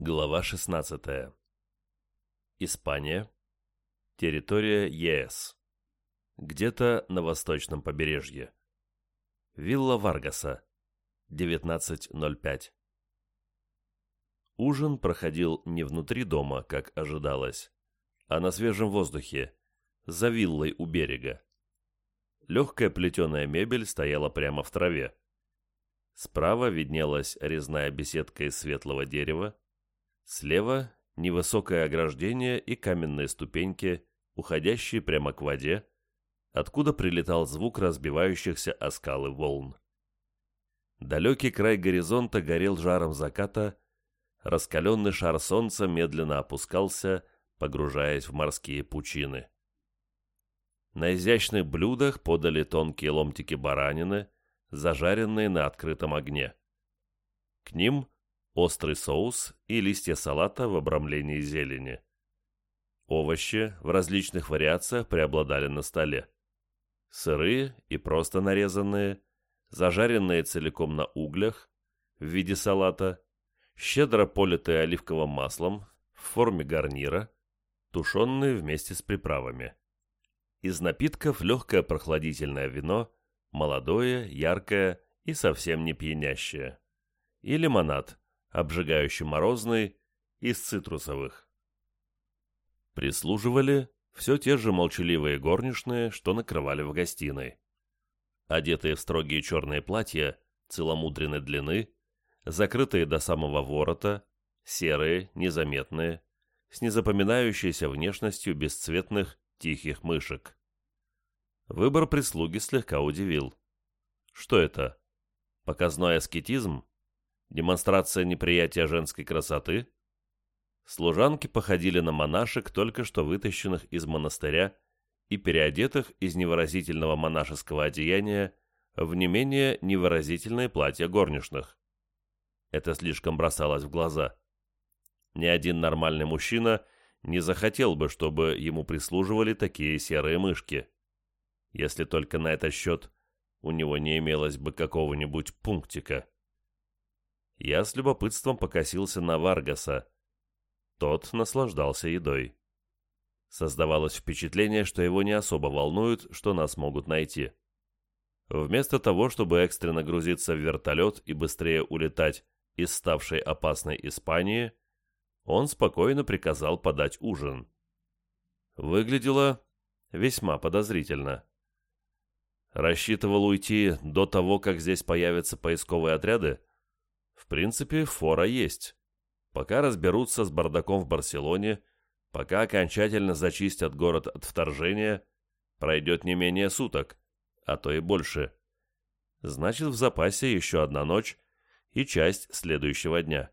Глава 16. Испания. Территория ЕС. Где-то на восточном побережье. Вилла Варгаса. 19.05. Ужин проходил не внутри дома, как ожидалось, а на свежем воздухе, за виллой у берега. Легкая плетеная мебель стояла прямо в траве. Справа виднелась резная беседка из светлого дерева, Слева невысокое ограждение и каменные ступеньки, уходящие прямо к воде, откуда прилетал звук разбивающихся о скалы волн. Далекий край горизонта горел жаром заката, раскаленный шар солнца медленно опускался, погружаясь в морские пучины. На изящных блюдах подали тонкие ломтики баранины, зажаренные на открытом огне. К ним острый соус и листья салата в обрамлении зелени. Овощи в различных вариациях преобладали на столе. Сырые и просто нарезанные, зажаренные целиком на углях в виде салата, щедро политые оливковым маслом в форме гарнира, тушенные вместе с приправами. Из напитков легкое прохладительное вино, молодое, яркое и совсем не пьянящее. И лимонад, обжигающий морозный, из цитрусовых. Прислуживали все те же молчаливые горничные, что накрывали в гостиной. Одетые в строгие черные платья, целомудренной длины, закрытые до самого ворота, серые, незаметные, с незапоминающейся внешностью бесцветных, тихих мышек. Выбор прислуги слегка удивил. Что это? Показной аскетизм? Демонстрация неприятия женской красоты? Служанки походили на монашек, только что вытащенных из монастыря и переодетых из невыразительного монашеского одеяния в не менее невыразительные платья горничных. Это слишком бросалось в глаза. Ни один нормальный мужчина не захотел бы, чтобы ему прислуживали такие серые мышки. Если только на этот счет у него не имелось бы какого-нибудь пунктика. Я с любопытством покосился на Варгаса. Тот наслаждался едой. Создавалось впечатление, что его не особо волнует, что нас могут найти. Вместо того, чтобы экстренно грузиться в вертолет и быстрее улетать из ставшей опасной Испании, он спокойно приказал подать ужин. Выглядело весьма подозрительно. Рассчитывал уйти до того, как здесь появятся поисковые отряды? Принципе, фора есть. Пока разберутся с бардаком в Барселоне, пока окончательно зачистят город от вторжения, пройдет не менее суток, а то и больше. Значит, в запасе еще одна ночь и часть следующего дня.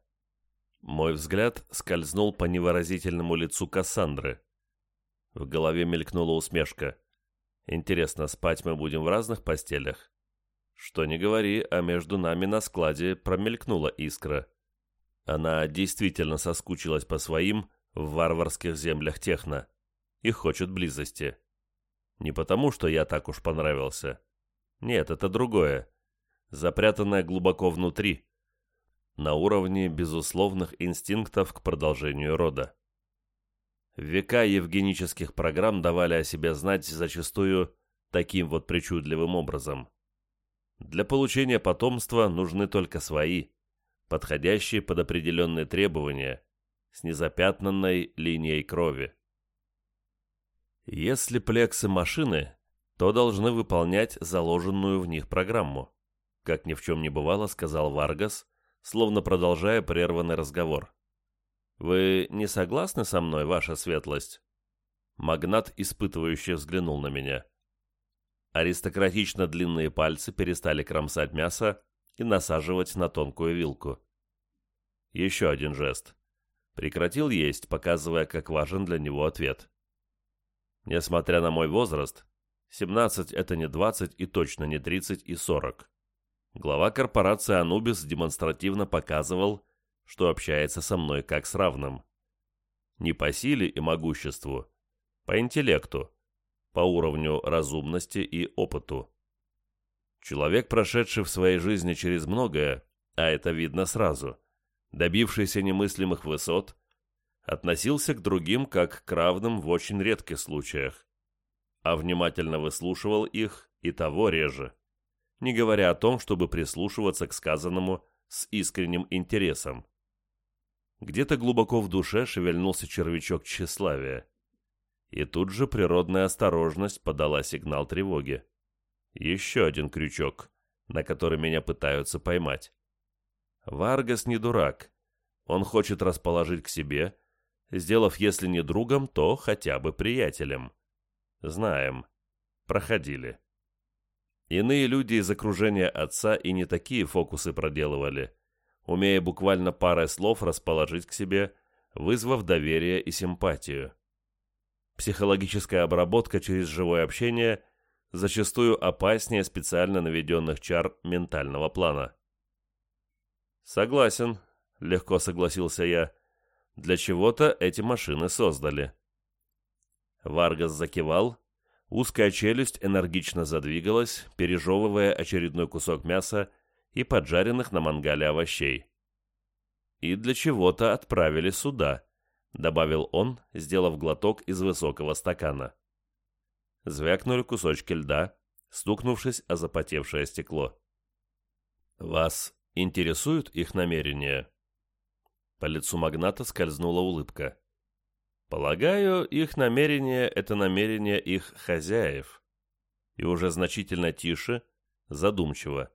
Мой взгляд скользнул по невыразительному лицу Кассандры. В голове мелькнула усмешка. Интересно, спать мы будем в разных постелях? Что не говори, а между нами на складе промелькнула искра. Она действительно соскучилась по своим в варварских землях техно и хочет близости. Не потому, что я так уж понравился. Нет, это другое. Запрятанное глубоко внутри. На уровне безусловных инстинктов к продолжению рода. Века евгенических программ давали о себе знать зачастую таким вот причудливым образом. Для получения потомства нужны только свои, подходящие под определенные требования, с незапятнанной линией крови. Если плексы машины, то должны выполнять заложенную в них программу, как ни в чем не бывало, сказал Варгас, словно продолжая прерванный разговор. «Вы не согласны со мной, ваша светлость?» Магнат испытывающе взглянул на меня. Аристократично длинные пальцы перестали кромсать мясо и насаживать на тонкую вилку. Еще один жест. Прекратил есть, показывая, как важен для него ответ. Несмотря на мой возраст, 17 это не 20 и точно не 30 и 40. Глава корпорации Анубис демонстративно показывал, что общается со мной как с равным. Не по силе и могуществу, по интеллекту по уровню разумности и опыту. Человек, прошедший в своей жизни через многое, а это видно сразу, добившийся немыслимых высот, относился к другим как к равным в очень редких случаях, а внимательно выслушивал их и того реже, не говоря о том, чтобы прислушиваться к сказанному с искренним интересом. Где-то глубоко в душе шевельнулся червячок тщеславия. И тут же природная осторожность подала сигнал тревоги. Еще один крючок, на который меня пытаются поймать. Варгас не дурак. Он хочет расположить к себе, сделав, если не другом, то хотя бы приятелем. Знаем. Проходили. Иные люди из окружения отца и не такие фокусы проделывали, умея буквально парой слов расположить к себе, вызвав доверие и симпатию. Психологическая обработка через живое общение зачастую опаснее специально наведенных чар ментального плана. «Согласен», — легко согласился я. «Для чего-то эти машины создали». Варгас закивал, узкая челюсть энергично задвигалась, пережевывая очередной кусок мяса и поджаренных на мангале овощей. «И для чего-то отправили сюда», — добавил он, сделав глоток из высокого стакана. Звякнули кусочки льда, стукнувшись о запотевшее стекло. «Вас Интересуют их намерения?» По лицу магната скользнула улыбка. «Полагаю, их намерение — это намерение их хозяев». И уже значительно тише, задумчиво.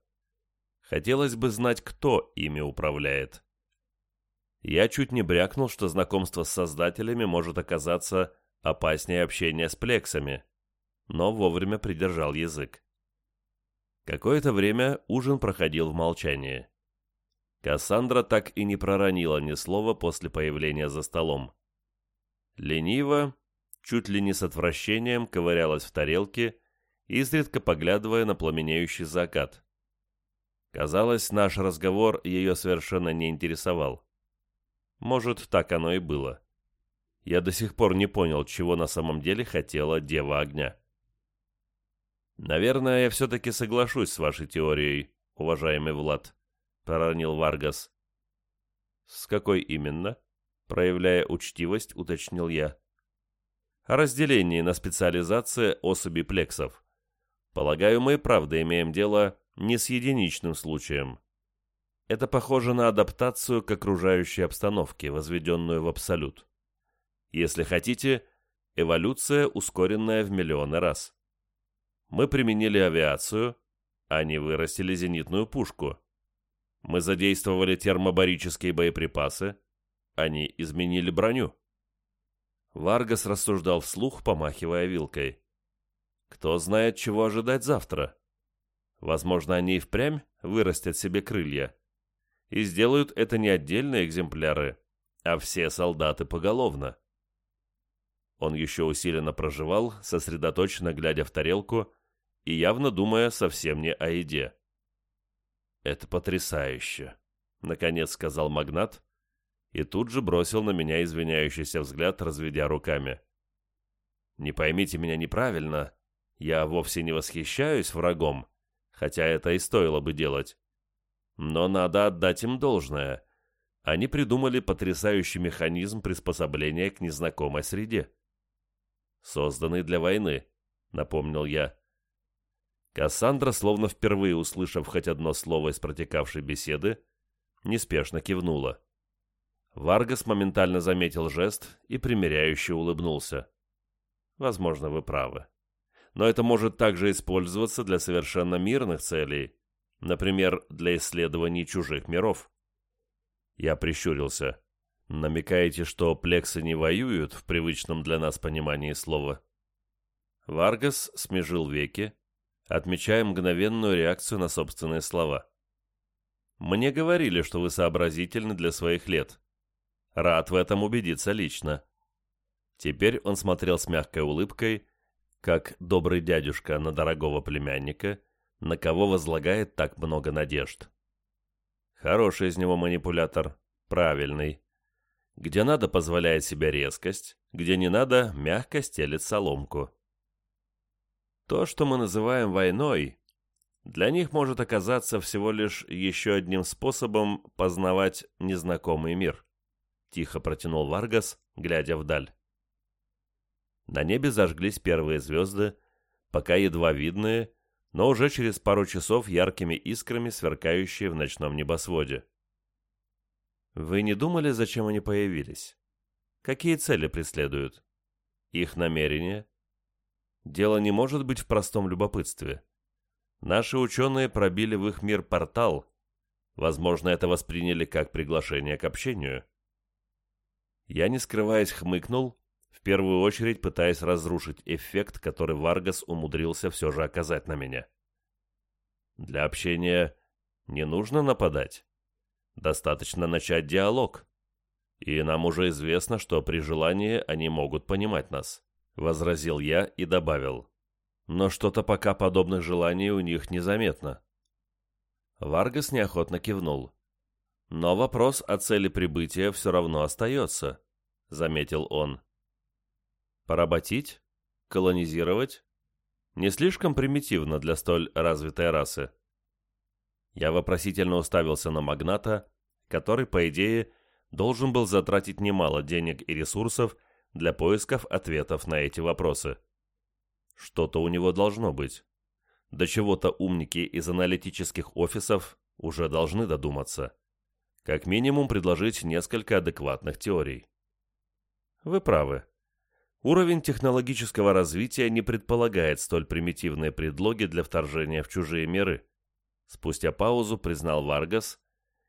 Хотелось бы знать, кто ими управляет. Я чуть не брякнул, что знакомство с создателями может оказаться опаснее общения с плексами, но вовремя придержал язык. Какое-то время ужин проходил в молчании. Кассандра так и не проронила ни слова после появления за столом. Лениво, чуть ли не с отвращением, ковырялась в тарелке, изредка поглядывая на пламенеющий закат. Казалось, наш разговор ее совершенно не интересовал. Может, так оно и было. Я до сих пор не понял, чего на самом деле хотела Дева Огня. «Наверное, я все-таки соглашусь с вашей теорией, уважаемый Влад», — проронил Варгас. «С какой именно?» — проявляя учтивость, уточнил я. «О разделении на специализации особей плексов. Полагаю, мы и правда имеем дело не с единичным случаем. Это похоже на адаптацию к окружающей обстановке, возведенную в абсолют. Если хотите, эволюция, ускоренная в миллионы раз. Мы применили авиацию, они вырастили зенитную пушку. Мы задействовали термобарические боеприпасы, они изменили броню. Варгас рассуждал вслух, помахивая вилкой. Кто знает, чего ожидать завтра? Возможно, они и впрямь вырастят себе крылья. И сделают это не отдельные экземпляры, а все солдаты поголовно. Он еще усиленно проживал, сосредоточенно глядя в тарелку и явно думая совсем не о еде. «Это потрясающе», — наконец сказал магнат, и тут же бросил на меня извиняющийся взгляд, разведя руками. «Не поймите меня неправильно, я вовсе не восхищаюсь врагом, хотя это и стоило бы делать. Но надо отдать им должное. Они придумали потрясающий механизм приспособления к незнакомой среде. Созданный для войны, напомнил я. Кассандра, словно впервые услышав хоть одно слово из протекавшей беседы, неспешно кивнула. Варгас моментально заметил жест и примиряюще улыбнулся. «Возможно, вы правы. Но это может также использоваться для совершенно мирных целей, например, для исследований чужих миров». Я прищурился. «Намекаете, что плексы не воюют в привычном для нас понимании слова?» Варгас смежил веки, отмечая мгновенную реакцию на собственные слова. «Мне говорили, что вы сообразительны для своих лет. Рад в этом убедиться лично». Теперь он смотрел с мягкой улыбкой, как добрый дядюшка на дорогого племянника, на кого возлагает так много надежд. Хороший из него манипулятор, правильный. Где надо, позволяет себе резкость, где не надо, мягко стелит соломку. То, что мы называем войной, для них может оказаться всего лишь еще одним способом познавать незнакомый мир», — тихо протянул Варгас, глядя вдаль. На небе зажглись первые звезды, пока едва видные, но уже через пару часов яркими искрами сверкающие в ночном небосводе. Вы не думали, зачем они появились? Какие цели преследуют? Их намерения? Дело не может быть в простом любопытстве. Наши ученые пробили в их мир портал. Возможно, это восприняли как приглашение к общению. Я, не скрываясь, хмыкнул, в первую очередь пытаясь разрушить эффект, который Варгас умудрился все же оказать на меня. Для общения не нужно нападать. Достаточно начать диалог. И нам уже известно, что при желании они могут понимать нас», — возразил я и добавил. «Но что-то пока подобных желаний у них незаметно». Варгас неохотно кивнул. «Но вопрос о цели прибытия все равно остается», — заметил он. «Поработить? Колонизировать? Не слишком примитивно для столь развитой расы?» Я вопросительно уставился на магната, который, по идее, должен был затратить немало денег и ресурсов для поисков ответов на эти вопросы. Что-то у него должно быть. До чего-то умники из аналитических офисов уже должны додуматься. Как минимум предложить несколько адекватных теорий. Вы правы. Уровень технологического развития не предполагает столь примитивные предлоги для вторжения в чужие миры. Спустя паузу признал Варгас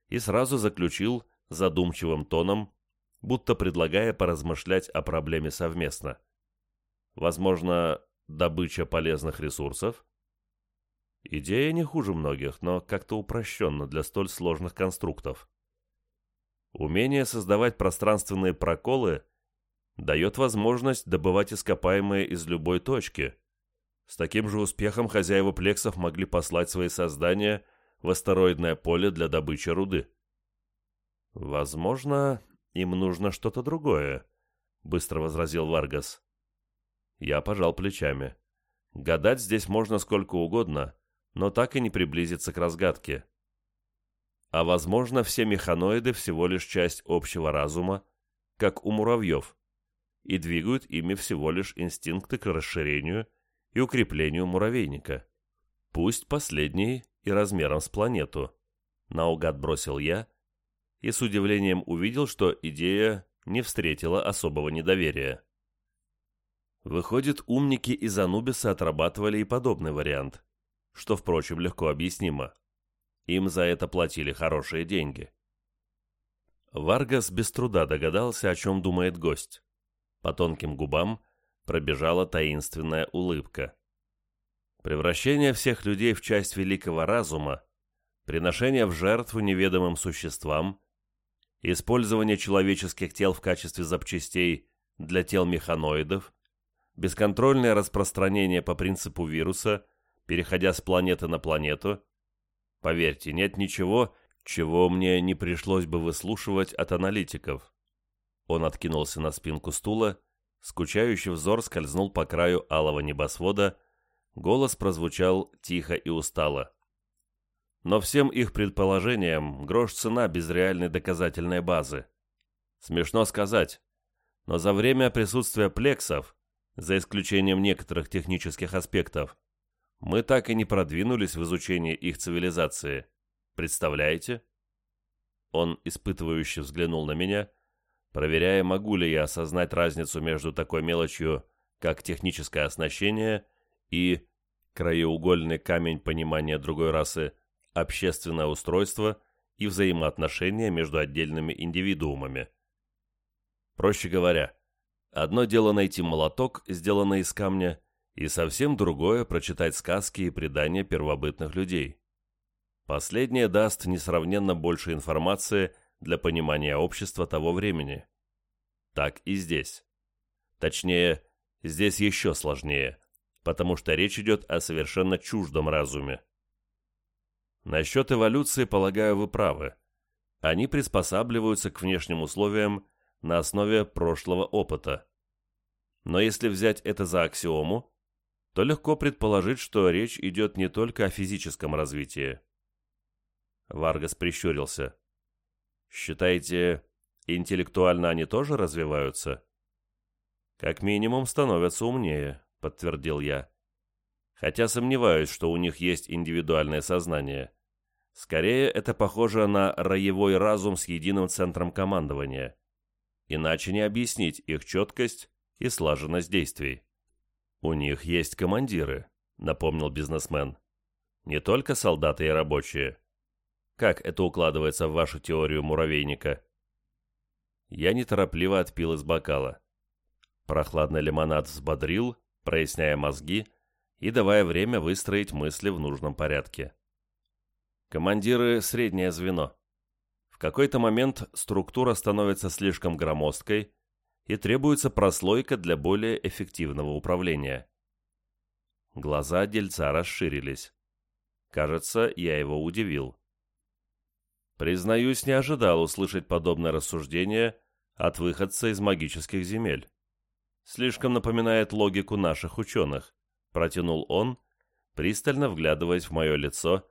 и сразу заключил задумчивым тоном, будто предлагая поразмышлять о проблеме совместно. Возможно, добыча полезных ресурсов? Идея не хуже многих, но как-то упрощенно для столь сложных конструктов. Умение создавать пространственные проколы дает возможность добывать ископаемые из любой точки, с таким же успехом хозяева плексов могли послать свои создания в астероидное поле для добычи руды. «Возможно, им нужно что-то другое», — быстро возразил Варгас. Я пожал плечами. Гадать здесь можно сколько угодно, но так и не приблизиться к разгадке. А возможно, все механоиды всего лишь часть общего разума, как у муравьев, и двигают ими всего лишь инстинкты к расширению — и укреплению муравейника. Пусть последний и размером с планету. Наугад бросил я и с удивлением увидел, что идея не встретила особого недоверия. Выходит, умники из Анубиса отрабатывали и подобный вариант, что, впрочем, легко объяснимо. Им за это платили хорошие деньги. Варгас без труда догадался, о чем думает гость. По тонким губам пробежала таинственная улыбка. Превращение всех людей в часть великого разума, приношение в жертву неведомым существам, использование человеческих тел в качестве запчастей для тел механоидов, бесконтрольное распространение по принципу вируса, переходя с планеты на планету. Поверьте, нет ничего, чего мне не пришлось бы выслушивать от аналитиков. Он откинулся на спинку стула Скучающий взор скользнул по краю алого небосвода, голос прозвучал тихо и устало. Но всем их предположениям грош цена без реальной доказательной базы. Смешно сказать, но за время присутствия плексов, за исключением некоторых технических аспектов, мы так и не продвинулись в изучении их цивилизации. Представляете? Он испытывающе взглянул на меня проверяя, могу ли я осознать разницу между такой мелочью, как техническое оснащение, и краеугольный камень понимания другой расы, общественное устройство и взаимоотношения между отдельными индивидуумами. Проще говоря, одно дело найти молоток, сделанный из камня, и совсем другое прочитать сказки и предания первобытных людей. Последнее даст несравненно больше информации для понимания общества того времени. Так и здесь. Точнее, здесь еще сложнее, потому что речь идет о совершенно чуждом разуме. Насчет эволюции, полагаю, вы правы. Они приспосабливаются к внешним условиям на основе прошлого опыта. Но если взять это за аксиому, то легко предположить, что речь идет не только о физическом развитии. Варгас прищурился. «Считаете, интеллектуально они тоже развиваются?» «Как минимум становятся умнее», — подтвердил я. «Хотя сомневаюсь, что у них есть индивидуальное сознание. Скорее, это похоже на роевой разум с единым центром командования. Иначе не объяснить их четкость и слаженность действий». «У них есть командиры», — напомнил бизнесмен. «Не только солдаты и рабочие. Как это укладывается в вашу теорию муравейника?» Я неторопливо отпил из бокала. Прохладный лимонад взбодрил, проясняя мозги и давая время выстроить мысли в нужном порядке. Командиры — среднее звено. В какой-то момент структура становится слишком громоздкой, и требуется прослойка для более эффективного управления. Глаза дельца расширились. Кажется, я его удивил. Признаюсь, не ожидал услышать подобное рассуждение от выходца из магических земель. Слишком напоминает логику наших ученых, протянул он, пристально вглядываясь в мое лицо,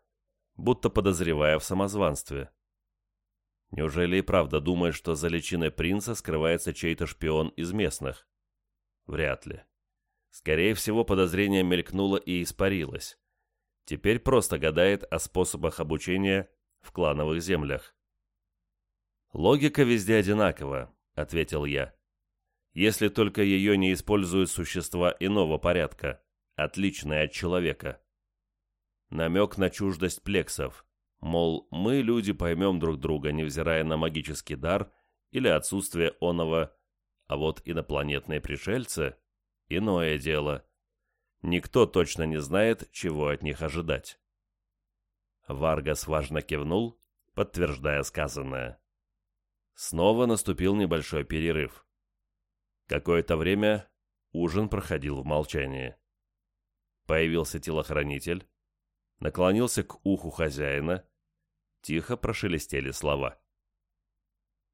будто подозревая в самозванстве. Неужели и правда думает, что за личиной принца скрывается чей-то шпион из местных? Вряд ли. Скорее всего, подозрение мелькнуло и испарилось. Теперь просто гадает о способах обучения в клановых землях. «Логика везде одинакова», — ответил я. «Если только ее не используют существа иного порядка, отличные от человека». Намек на чуждость плексов — Мол, мы, люди, поймем друг друга, невзирая на магический дар или отсутствие оного, а вот инопланетные пришельцы — иное дело. Никто точно не знает, чего от них ожидать. Варгас важно кивнул, подтверждая сказанное. Снова наступил небольшой перерыв. Какое-то время ужин проходил в молчании. Появился телохранитель, наклонился к уху хозяина, Тихо прошелестели слова.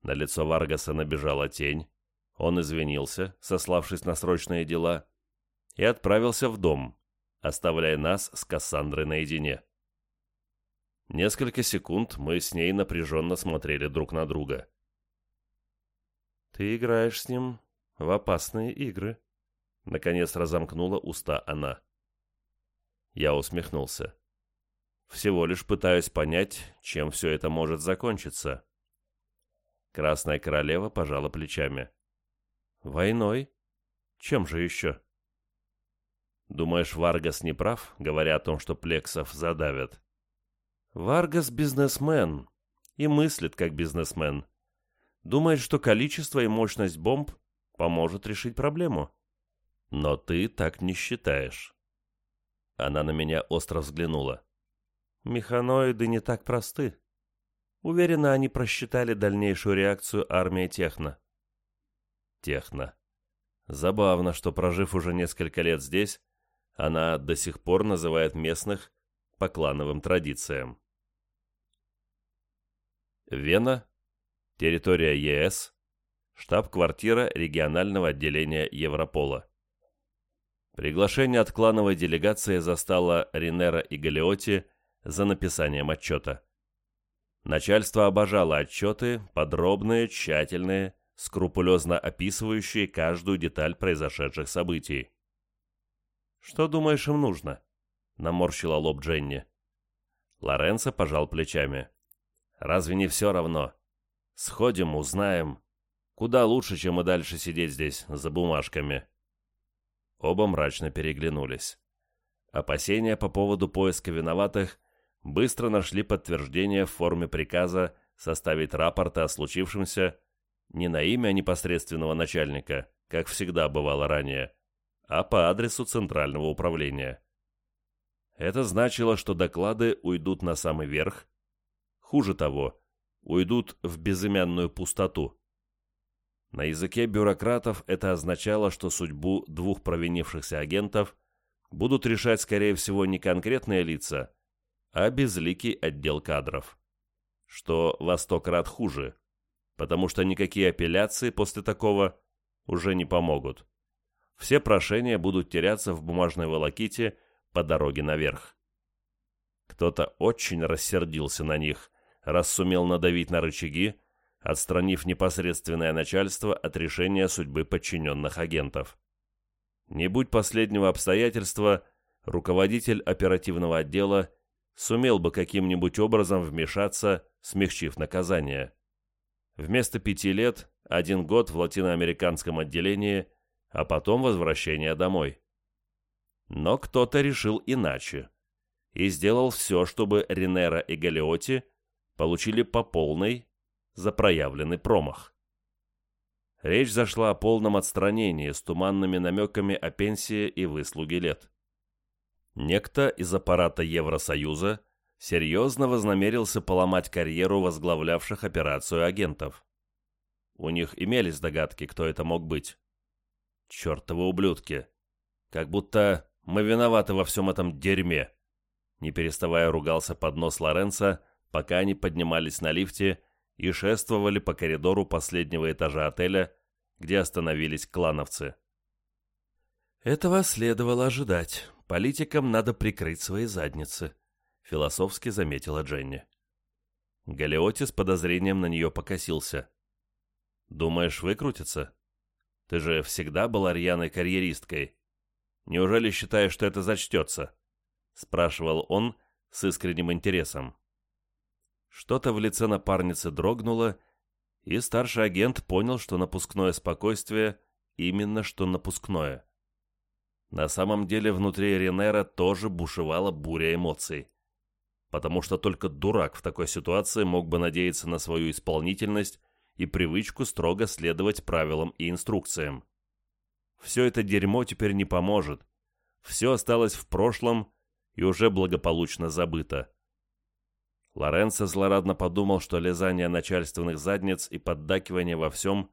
На лицо Варгаса набежала тень. Он извинился, сославшись на срочные дела, и отправился в дом, оставляя нас с Кассандрой наедине. Несколько секунд мы с ней напряженно смотрели друг на друга. «Ты играешь с ним в опасные игры», — наконец разомкнула уста она. Я усмехнулся. Всего лишь пытаюсь понять, чем все это может закончиться. Красная королева пожала плечами. Войной? Чем же еще? Думаешь, Варгас не прав, говоря о том, что плексов задавят? Варгас бизнесмен и мыслит как бизнесмен. Думает, что количество и мощность бомб поможет решить проблему. Но ты так не считаешь. Она на меня остро взглянула. Механоиды не так просты. Уверена, они просчитали дальнейшую реакцию армии Техно. Техно. Забавно, что, прожив уже несколько лет здесь, она до сих пор называет местных по клановым традициям. Вена, территория ЕС, штаб-квартира регионального отделения Европола. Приглашение от клановой делегации застало Ринера и Галиоти за написанием отчета. Начальство обожало отчеты, подробные, тщательные, скрупулезно описывающие каждую деталь произошедших событий. «Что думаешь, им нужно?» — наморщила лоб Дженни. Лоренцо пожал плечами. «Разве не все равно? Сходим, узнаем. Куда лучше, чем и дальше сидеть здесь за бумажками». Оба мрачно переглянулись. Опасения по поводу поиска виноватых быстро нашли подтверждение в форме приказа составить рапорты о случившемся не на имя непосредственного начальника, как всегда бывало ранее, а по адресу Центрального управления. Это значило, что доклады уйдут на самый верх, хуже того, уйдут в безымянную пустоту. На языке бюрократов это означало, что судьбу двух провинившихся агентов будут решать, скорее всего, не конкретные лица, а безликий отдел кадров. Что во сто крат хуже, потому что никакие апелляции после такого уже не помогут. все прошения будут теряться в бумажной волоките по дороге наверх. Кто-то очень рассердился на них, раз сумел надавить на рычаги, отстранив непосредственное начальство от решения судьбы подчиненных агентов. Не будь последнего обстоятельства, руководитель оперативного отдела сумел бы каким-нибудь образом вмешаться, смягчив наказание. Вместо пяти лет – один год в латиноамериканском отделении, а потом возвращение домой. Но кто-то решил иначе и сделал все, чтобы Ренера и Галиоти получили по полной за проявленный промах. Речь зашла о полном отстранении с туманными намеками о пенсии и выслуге лет. Некто из аппарата Евросоюза серьезно вознамерился поломать карьеру возглавлявших операцию агентов. У них имелись догадки, кто это мог быть. Чертовы ублюдки. Как будто мы виноваты во всем этом дерьме. Не переставая ругался под нос Лоренца, пока они поднимались на лифте и шествовали по коридору последнего этажа отеля, где остановились клановцы. Этого следовало ожидать. Политикам надо прикрыть свои задницы, философски заметила Дженни. Галиоти с подозрением на нее покосился. «Думаешь, выкрутится? Ты же всегда была рьяной карьеристкой. Неужели считаешь, что это зачтется?» Спрашивал он с искренним интересом. Что-то в лице напарницы дрогнуло, и старший агент понял, что напускное спокойствие именно что напускное. На самом деле внутри Ренера тоже бушевала буря эмоций. Потому что только дурак в такой ситуации мог бы надеяться на свою исполнительность и привычку строго следовать правилам и инструкциям. Все это дерьмо теперь не поможет. Все осталось в прошлом и уже благополучно забыто. Лоренцо злорадно подумал, что лизание начальственных задниц и поддакивание во всем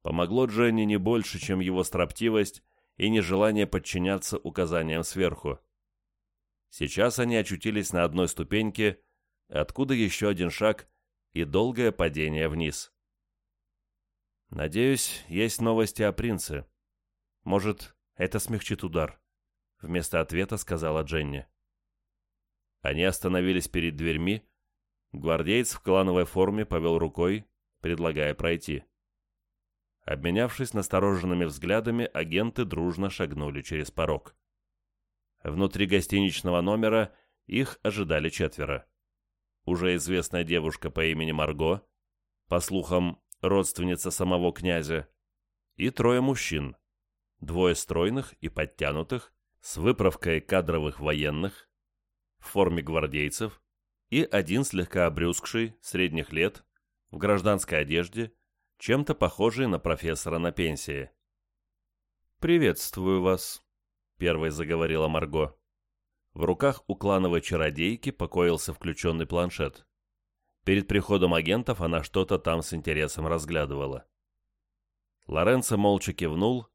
помогло Дженни не больше, чем его строптивость и нежелание подчиняться указаниям сверху. Сейчас они очутились на одной ступеньке, откуда еще один шаг и долгое падение вниз. «Надеюсь, есть новости о принце. Может, это смягчит удар», — вместо ответа сказала Дженни. Они остановились перед дверьми. Гвардеец в клановой форме повел рукой, предлагая пройти. Обменявшись настороженными взглядами, агенты дружно шагнули через порог. Внутри гостиничного номера их ожидали четверо. Уже известная девушка по имени Марго, по слухам, родственница самого князя, и трое мужчин, двое стройных и подтянутых, с выправкой кадровых военных, в форме гвардейцев, и один слегка обрюзгший, средних лет, в гражданской одежде, чем-то похожий на профессора на пенсии. «Приветствую вас», — первой заговорила Марго. В руках у клановой чародейки покоился включенный планшет. Перед приходом агентов она что-то там с интересом разглядывала. Лоренцо молча кивнул,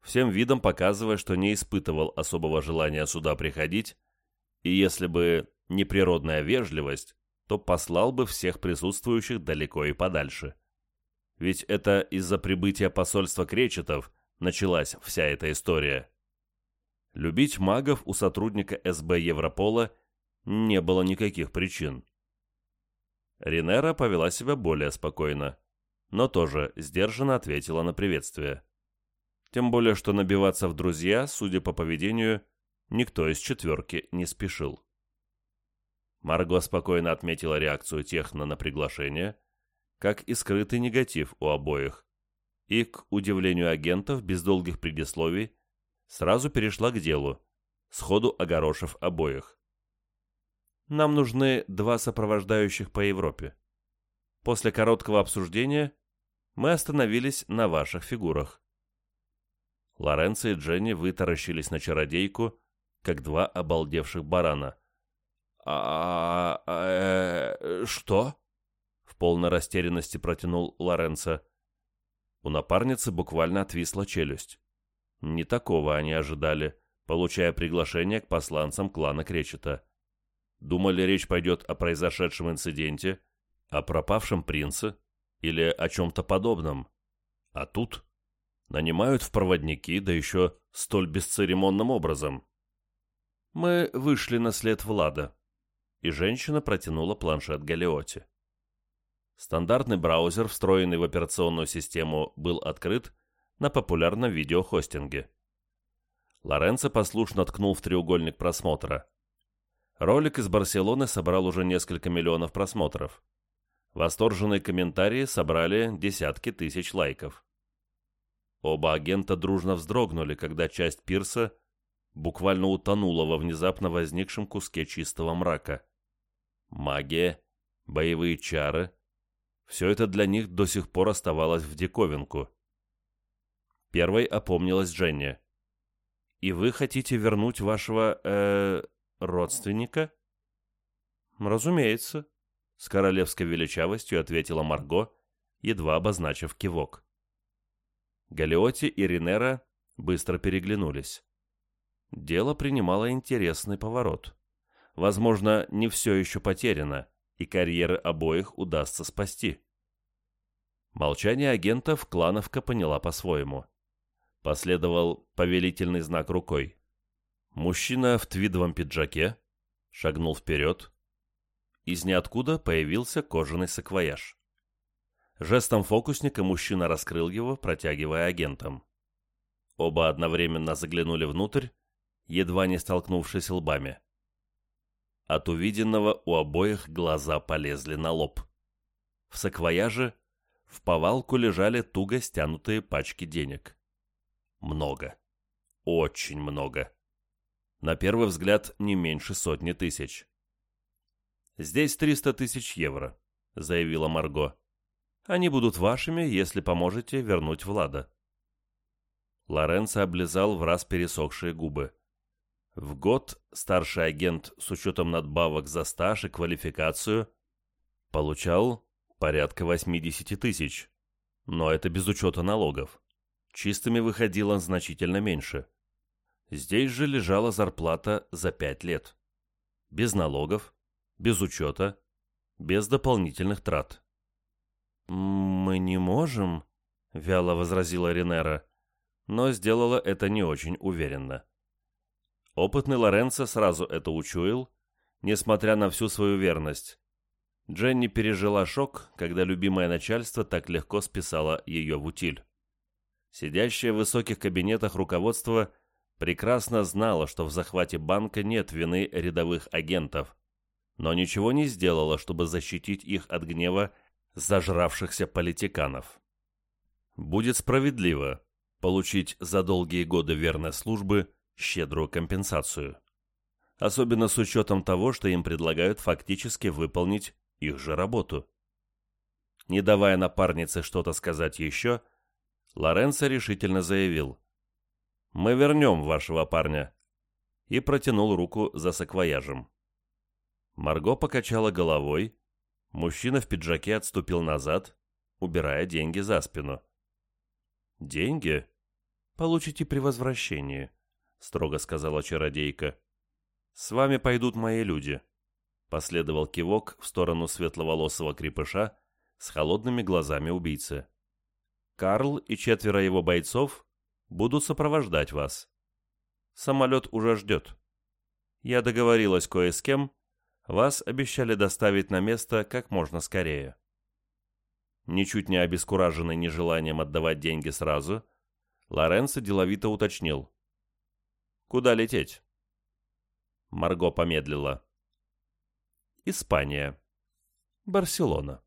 всем видом показывая, что не испытывал особого желания сюда приходить, и если бы не природная вежливость, то послал бы всех присутствующих далеко и подальше. Ведь это из-за прибытия посольства кречетов началась вся эта история. Любить магов у сотрудника СБ Европола не было никаких причин. Ринера повела себя более спокойно, но тоже сдержанно ответила на приветствие. Тем более, что набиваться в друзья, судя по поведению, никто из четверки не спешил. Марго спокойно отметила реакцию Техно на приглашение, как и скрытый негатив у обоих, и, к удивлению агентов, без долгих предисловий, сразу перешла к делу, сходу огорошив обоих. «Нам нужны два сопровождающих по Европе. После короткого обсуждения мы остановились на ваших фигурах». Лоренцо и Дженни вытаращились на чародейку, как два обалдевших барана. «А... а э, что?» — в полной растерянности протянул Лоренцо. У напарницы буквально отвисла челюсть. Не такого они ожидали, получая приглашение к посланцам клана Кречета. Думали, речь пойдет о произошедшем инциденте, о пропавшем принце или о чем-то подобном. А тут нанимают в проводники, да еще столь бесцеремонным образом?» Мы вышли на след Влада, и женщина протянула планшет Галиоте. Стандартный браузер, встроенный в операционную систему, был открыт на популярном видеохостинге. Лоренцо послушно ткнул в треугольник просмотра. Ролик из Барселоны собрал уже несколько миллионов просмотров. Восторженные комментарии собрали десятки тысяч лайков. Оба агента дружно вздрогнули, когда часть пирса буквально утонула во внезапно возникшем куске чистого мрака. Магия, боевые чары — все это для них до сих пор оставалось в диковинку. Первой опомнилась Дженни. «И вы хотите вернуть вашего, э, родственника?» «Разумеется», — с королевской величавостью ответила Марго, едва обозначив кивок. Галиоти и Ринера быстро переглянулись. Дело принимало интересный поворот. Возможно, не все еще потеряно, и карьеры обоих удастся спасти. Молчание агентов Клановка поняла по-своему. Последовал повелительный знак рукой. Мужчина в твидовом пиджаке шагнул вперед. Из ниоткуда появился кожаный саквояж. Жестом фокусника мужчина раскрыл его, протягивая агентам. Оба одновременно заглянули внутрь, едва не столкнувшись лбами. От увиденного у обоих глаза полезли на лоб. В саквояже в повалку лежали туго стянутые пачки денег. Много. Очень много. На первый взгляд, не меньше сотни тысяч. «Здесь 300 тысяч евро», — заявила Марго. «Они будут вашими, если поможете вернуть Влада». Лоренцо облизал в раз пересохшие губы. В год старший агент с учетом надбавок за стаж и квалификацию получал порядка 80 тысяч, но это без учета налогов чистыми выходило значительно меньше. Здесь же лежала зарплата за пять лет. Без налогов, без учета, без дополнительных трат. «Мы не можем», — вяло возразила Ренера, но сделала это не очень уверенно. Опытный Лоренцо сразу это учуял, несмотря на всю свою верность. Дженни пережила шок, когда любимое начальство так легко списало ее в утиль. Сидящее в высоких кабинетах руководство прекрасно знало, что в захвате банка нет вины рядовых агентов, но ничего не сделало, чтобы защитить их от гнева зажравшихся политиканов. Будет справедливо получить за долгие годы верной службы щедрую компенсацию. Особенно с учетом того, что им предлагают фактически выполнить их же работу. Не давая напарнице что-то сказать еще, Лоренцо решительно заявил. «Мы вернем вашего парня» и протянул руку за саквояжем. Марго покачала головой, мужчина в пиджаке отступил назад, убирая деньги за спину. «Деньги получите при возвращении», — строго сказала чародейка. «С вами пойдут мои люди», — последовал кивок в сторону светловолосого крепыша с холодными глазами убийцы. Карл и четверо его бойцов будут сопровождать вас. Самолет уже ждет. Я договорилась кое с кем, вас обещали доставить на место как можно скорее. Ничуть не обескураженный нежеланием отдавать деньги сразу, Лоренцо деловито уточнил. «Куда лететь?» Марго помедлила. «Испания. Барселона».